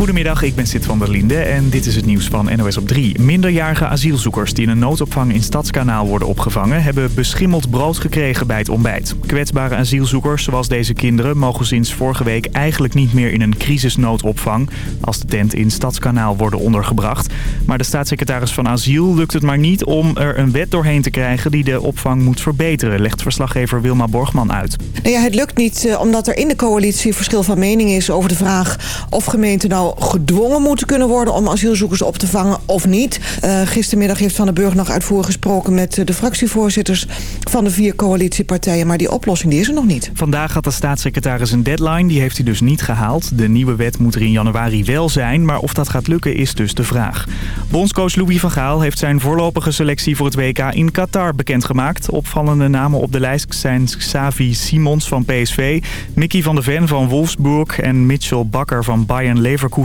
Goedemiddag, ik ben Sid van der Linde en dit is het nieuws van NOS op 3. Minderjarige asielzoekers die in een noodopvang in Stadskanaal worden opgevangen... hebben beschimmeld brood gekregen bij het ontbijt. Kwetsbare asielzoekers, zoals deze kinderen... mogen sinds vorige week eigenlijk niet meer in een crisisnoodopvang... als de tent in Stadskanaal worden ondergebracht. Maar de staatssecretaris van Asiel lukt het maar niet om er een wet doorheen te krijgen... die de opvang moet verbeteren, legt verslaggever Wilma Borgman uit. Nou ja, het lukt niet eh, omdat er in de coalitie verschil van mening is over de vraag... of gemeenten nou gedwongen moeten kunnen worden om asielzoekers op te vangen of niet. Uh, gistermiddag heeft Van den Burg nog uitvoerig gesproken met eh, de fractievoorzitters van de vier coalitiepartijen. Maar die oplossing die is er nog niet. Vandaag had de staatssecretaris een deadline. Die heeft hij dus niet gehaald. De nieuwe wet moet er in januari wel zijn. Maar of dat gaat lukken is dus de vraag. Bondscoach Louis van Gaal heeft zijn voorlopige selectie voor het WK in Qatar bekendgemaakt. Opvallende namen op de lijst zijn Xavi Simons van PSV, Mickey van de Ven van Wolfsburg en Mitchell Bakker van Bayern Leverkusen.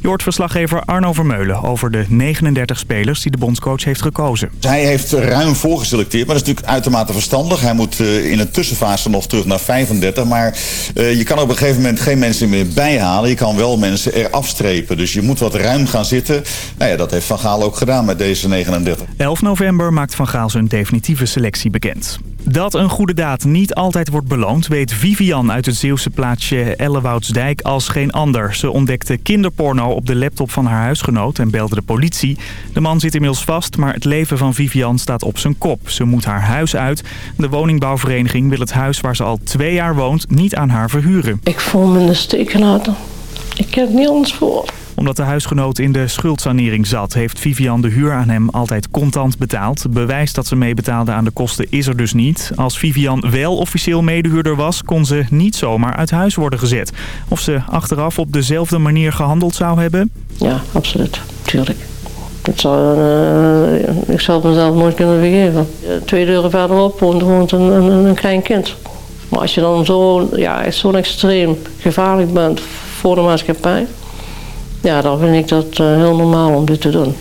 Je hoort verslaggever Arno Vermeulen over de 39 spelers die de bondscoach heeft gekozen. Hij heeft ruim voorgeselecteerd, maar dat is natuurlijk uitermate verstandig. Hij moet uh, in een tussenfase nog terug naar 35. Maar uh, je kan op een gegeven moment geen mensen meer bijhalen. Je kan wel mensen er afstrepen. Dus je moet wat ruim gaan zitten. Nou ja, dat heeft Van Gaal ook gedaan met deze 39. 11 november maakt Van Gaal zijn definitieve selectie bekend. Dat een goede daad niet altijd wordt beloond... weet Vivian uit het Zeeuwse plaatsje Ellewoudsdijk als geen ander. Ze ontdekte kinderporno op de laptop van haar huisgenoot en belde de politie. De man zit inmiddels vast, maar het leven van Vivian staat op zijn kop. Ze moet haar huis uit. De woningbouwvereniging wil het huis waar ze al twee jaar woont niet aan haar verhuren. Ik voel me steek gelaten. Ik heb niets voor omdat de huisgenoot in de schuldsanering zat, heeft Vivian de huur aan hem altijd contant betaald. Bewijs dat ze meebetaalde aan de kosten is er dus niet. Als Vivian wel officieel medehuurder was, kon ze niet zomaar uit huis worden gezet. Of ze achteraf op dezelfde manier gehandeld zou hebben? Ja, absoluut. Tuurlijk. Ik zou, uh, ik zou het mezelf nooit kunnen vergeven. Twee deuren verderop woont een, een, een klein kind. Maar als je dan zo, ja, zo extreem gevaarlijk bent voor de maatschappij... Ja, dan vind ik dat uh, heel normaal om dit te doen.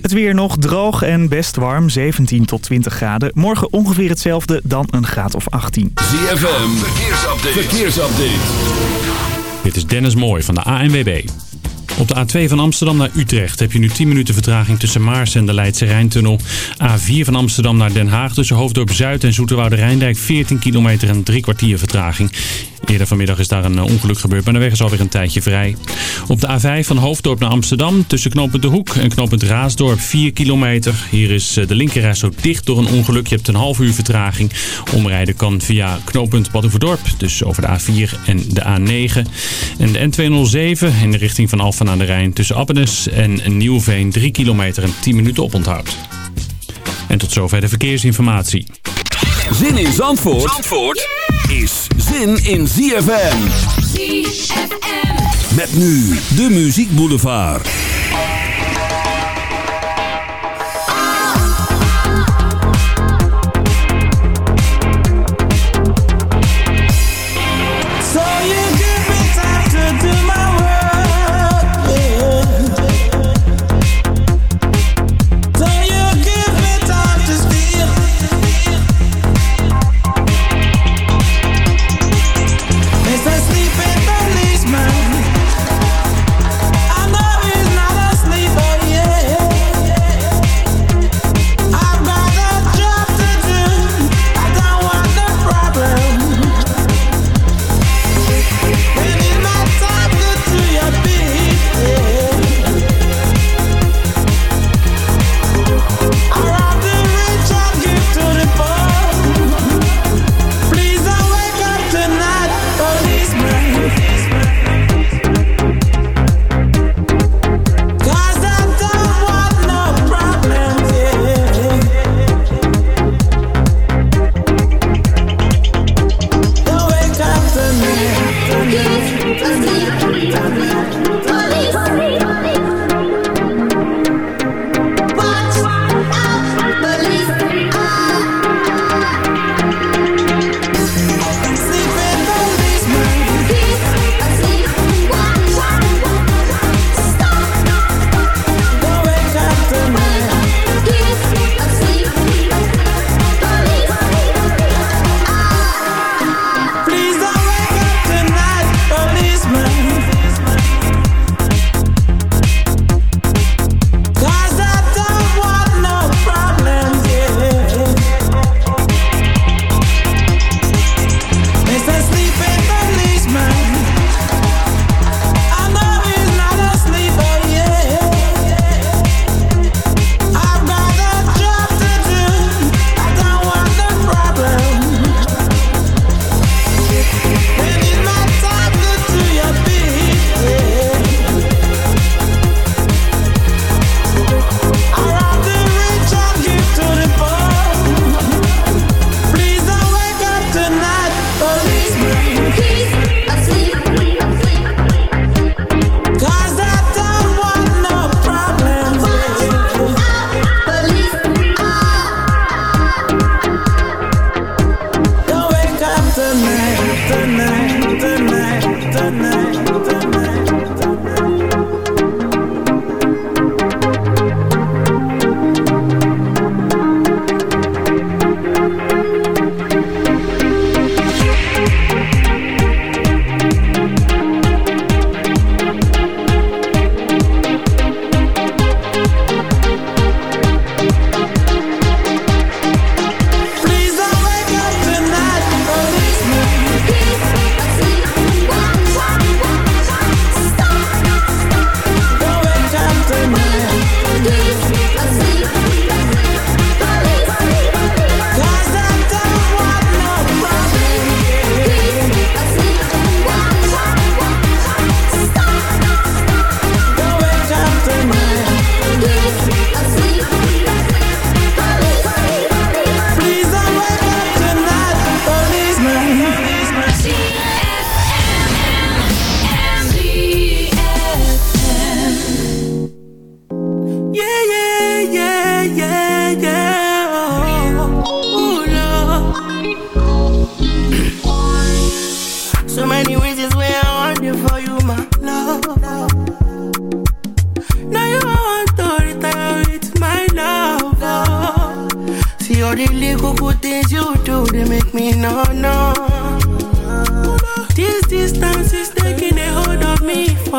Het weer nog droog en best warm, 17 tot 20 graden. Morgen ongeveer hetzelfde, dan een graad of 18. ZFM, verkeersupdate. verkeersupdate. Dit is Dennis Mooij van de ANWB. Op de A2 van Amsterdam naar Utrecht heb je nu 10 minuten vertraging tussen Maars en de Leidse Rijntunnel. A4 van Amsterdam naar Den Haag tussen Hoofddorp Zuid en Zoeterwoude Rijndijk 14 kilometer en drie kwartier vertraging. Eerder vanmiddag is daar een eh, ongeluk gebeurd, maar de weg is alweer een tijdje vrij. Op de A5 van Hoofddorp naar Amsterdam tussen knooppunt De Hoek en knooppunt Raasdorp 4 kilometer. Hier is eh, de linkerreis zo dicht door een ongeluk. Je hebt een half uur vertraging. Omrijden kan via knooppunt Badhoevedorp, dus over de A4 en de A9. En de N207 in de richting van Aan de Rijn tussen Appenes en Nieuwveen 3 kilometer en 10 minuten oponthoud. En tot zover de verkeersinformatie. Zin in Zandvoort, Zandvoort is zin in ZFM. ZFM. Met nu de Muziek Boulevard.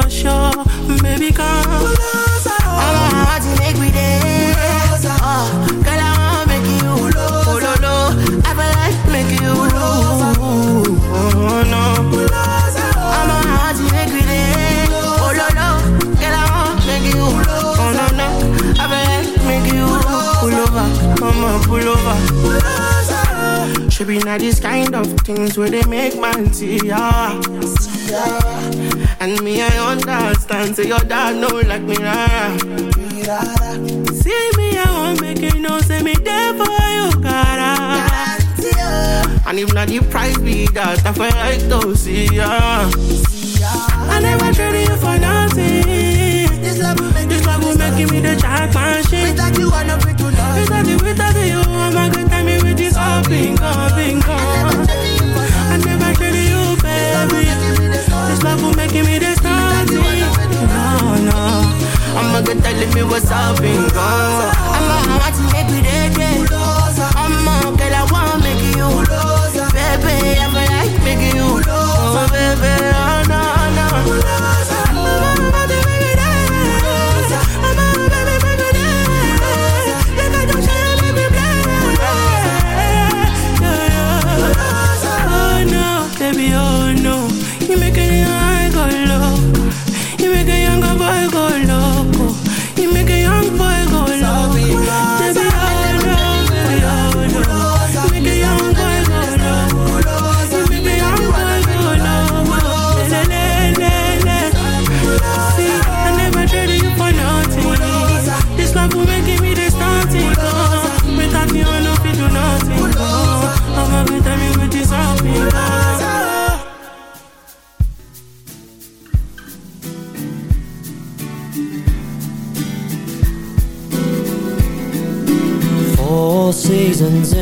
Baby, come. I'm a heart make me dance. Oh, girl, I wanna make you. Oh, no, no. I feel like make you. Oh, no. I'm a heart make me dance. Oh, no, no. Girl, I wanna make you. Oh, no, no. I feel like make you. Pull over. Come on, pull over. Should be not these kind of things where they make man see ya. Yeah. And me, I understand. Say your dad know like me, rara. See me, I won't make it no. Say me there for you, cara. And if not the price be that, I feel like to see ya. I never traded you for nothing. This love will make, this love will make me the jack machine. Without you, I'm not to love. Without you, without you, I'm a good time me with this all bingo, bingo. I never traded you, baby love for making me this naughty. No, no. I'ma go tell me what's up and go. I'ma watch to make it day I'ma girl, I wanna make you. Baby, I'ma like making you. Oh, baby, oh, no, no.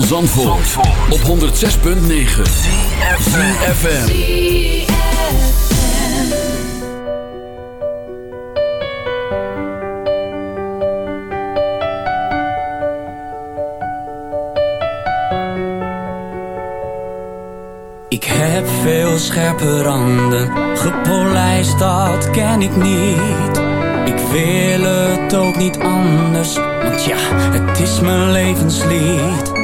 van Zandvoort, Zandvoort. op 106.9 ZFM Ik heb veel scherpe randen, gepolijst dat ken ik niet Ik wil het ook niet anders want ja, het is mijn levenslied.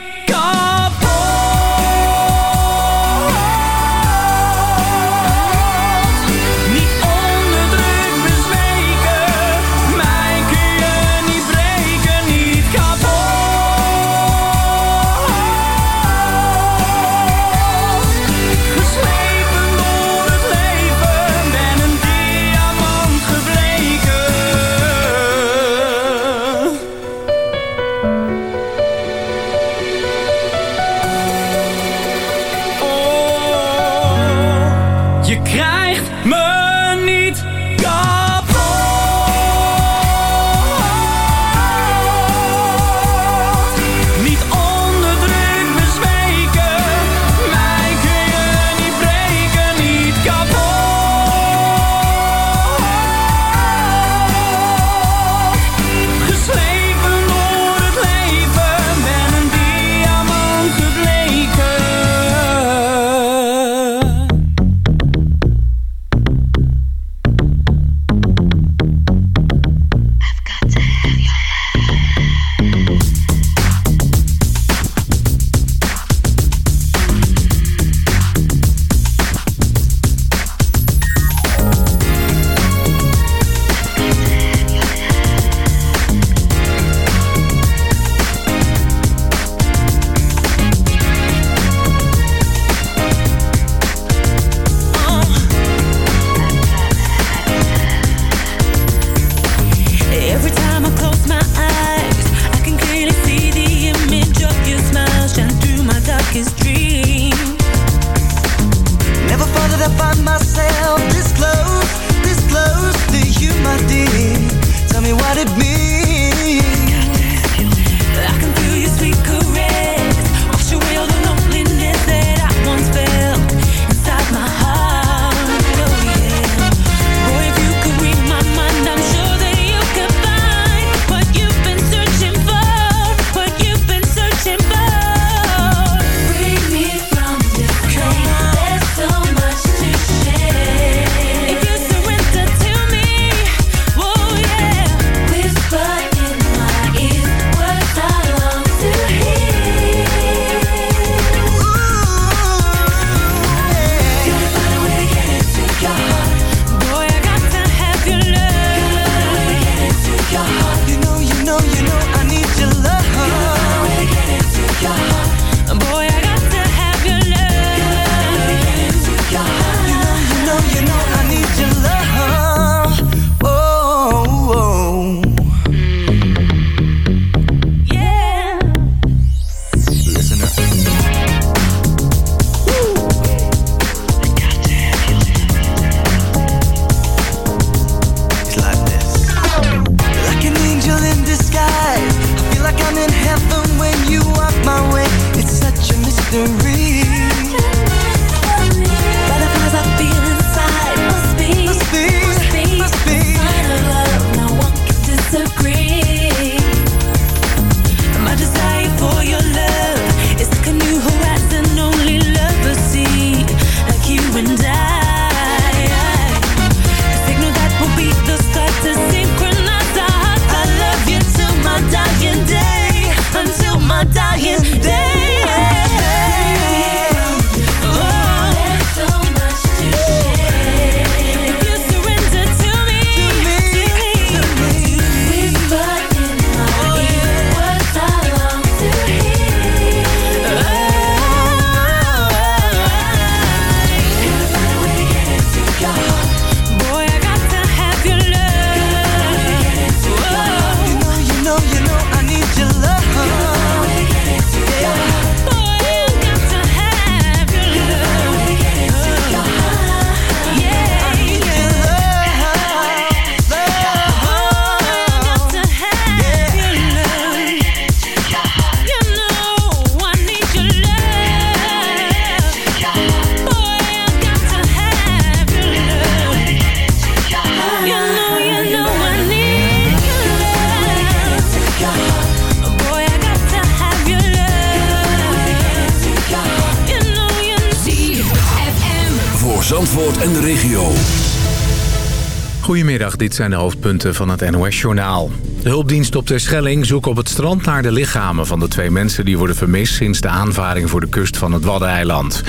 Goedemiddag, dit zijn de hoofdpunten van het NOS-journaal. De hulpdienst op Terschelling zoekt op het strand naar de lichamen van de twee mensen die worden vermist sinds de aanvaring voor de kust van het Waddeneiland.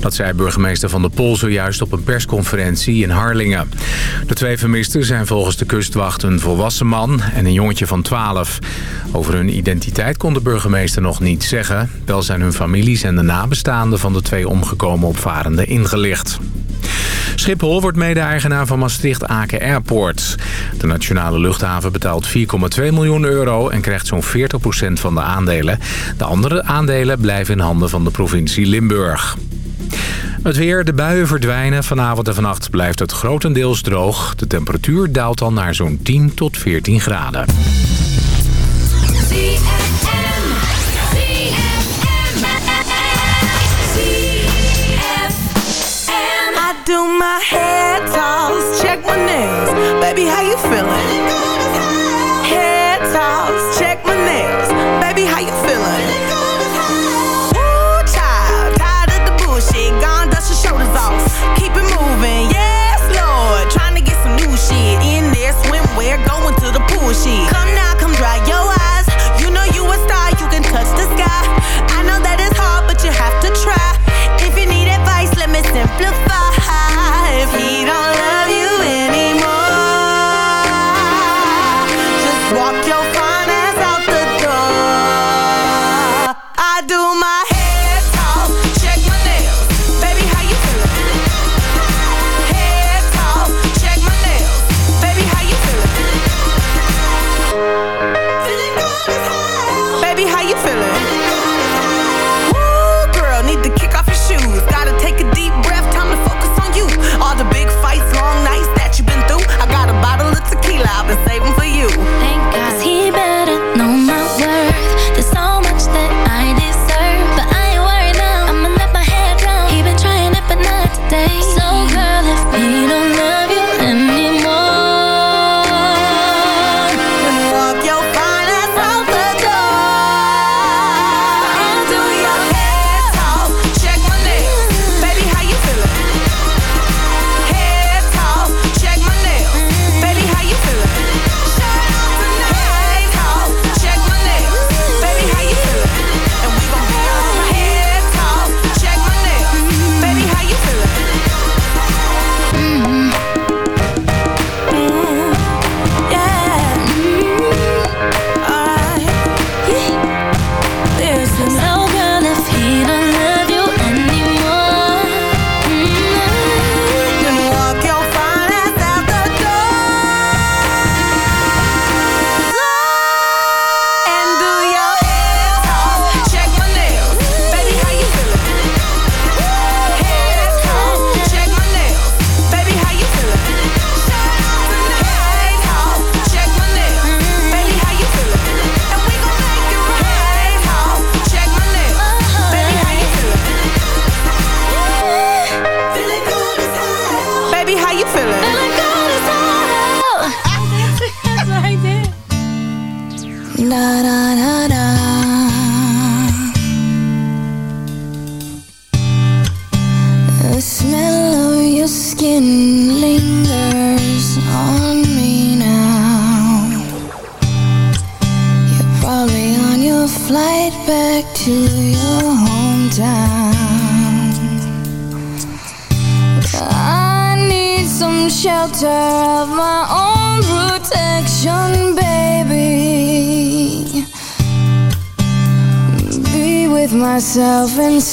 Dat zei burgemeester Van der Pol zojuist op een persconferentie in Harlingen. De twee vermisten zijn volgens de kustwacht een volwassen man en een jongetje van 12. Over hun identiteit kon de burgemeester nog niet zeggen. Wel zijn hun families en de nabestaanden van de twee omgekomen opvarenden ingelicht. Schiphol wordt mede-eigenaar van Maastricht-Aken Airport. De nationale luchthaven betaalt 4,2 miljoen euro en krijgt zo'n 40% van de aandelen. De andere aandelen blijven in handen van de provincie Limburg. Het weer, de buien verdwijnen. Vanavond en vannacht blijft het grotendeels droog. De temperatuur daalt dan naar zo'n 10 tot 14 graden. do my hair toss, check my nails. Baby, how you feeling? Hair toss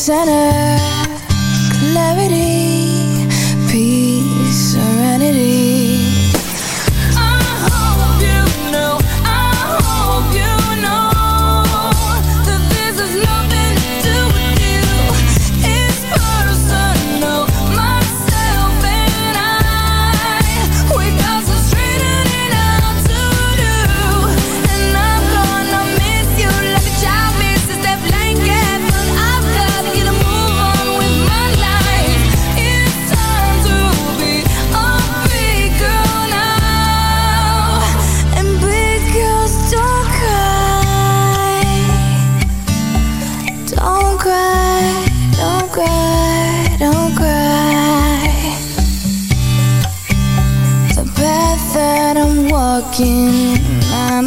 center.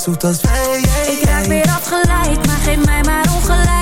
zoet als wij. Ik raak weer afgeleid, maar geef mij maar ongelijk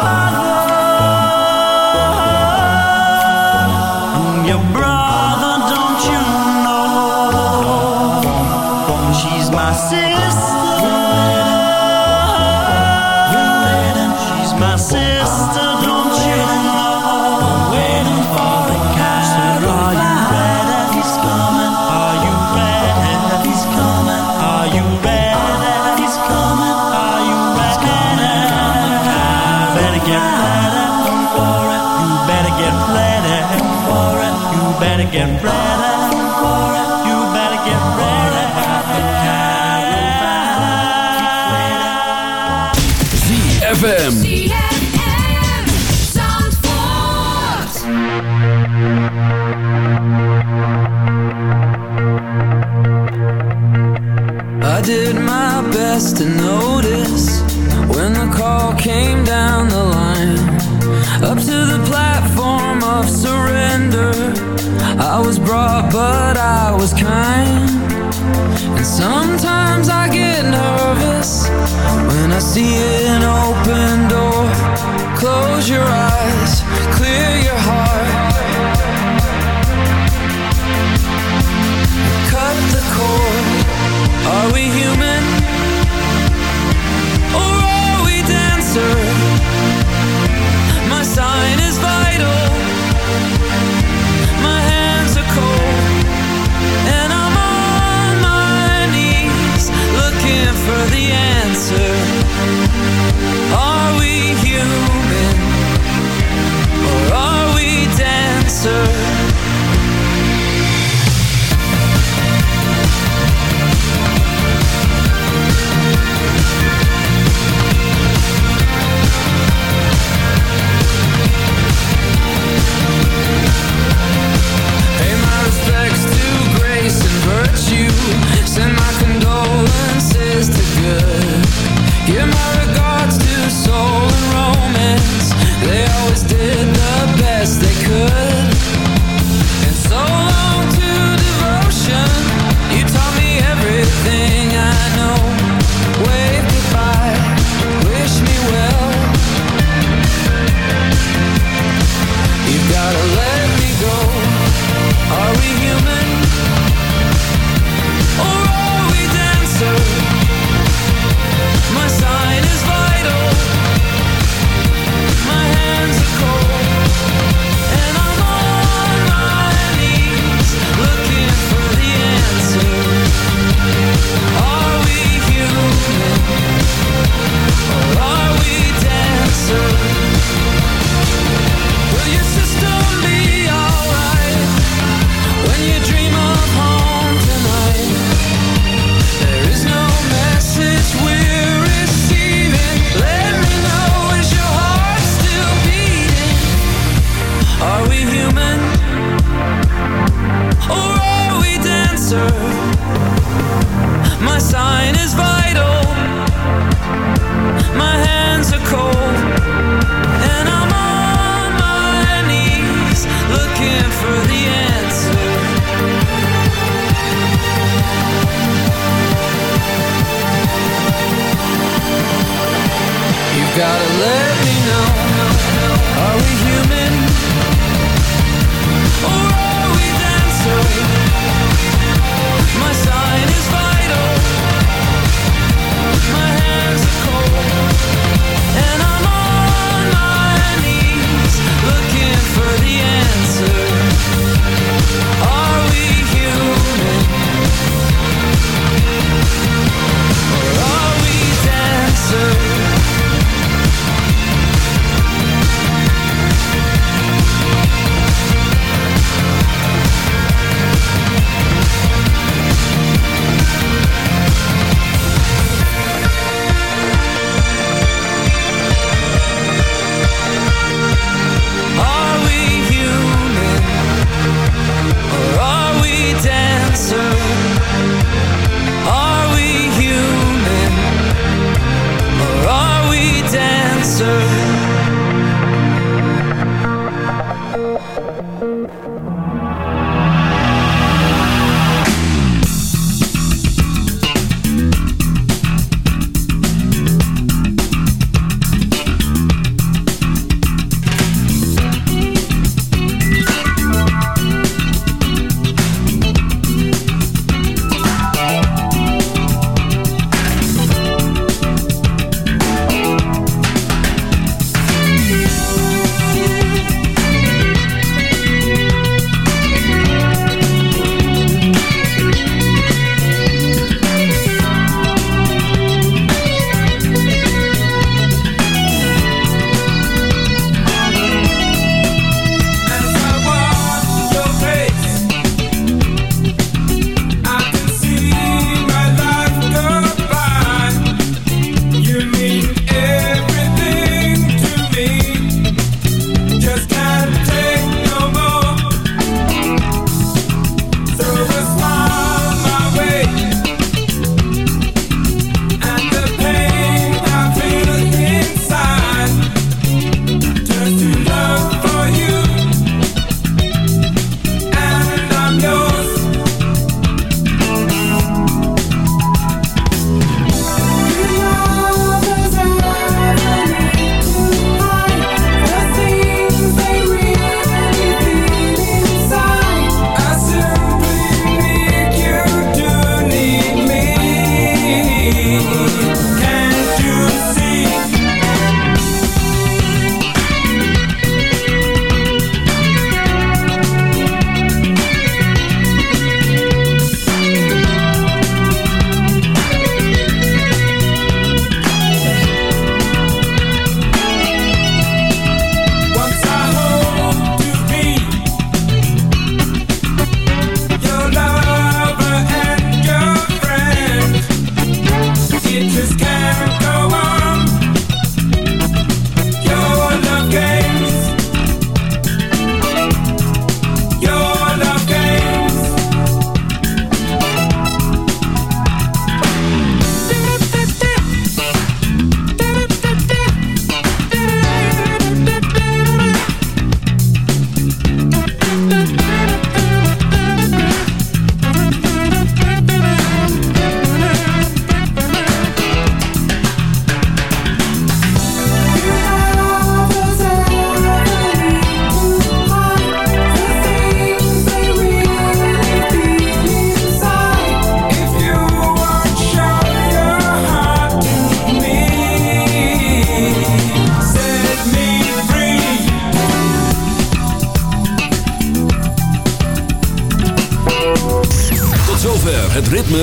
and brown.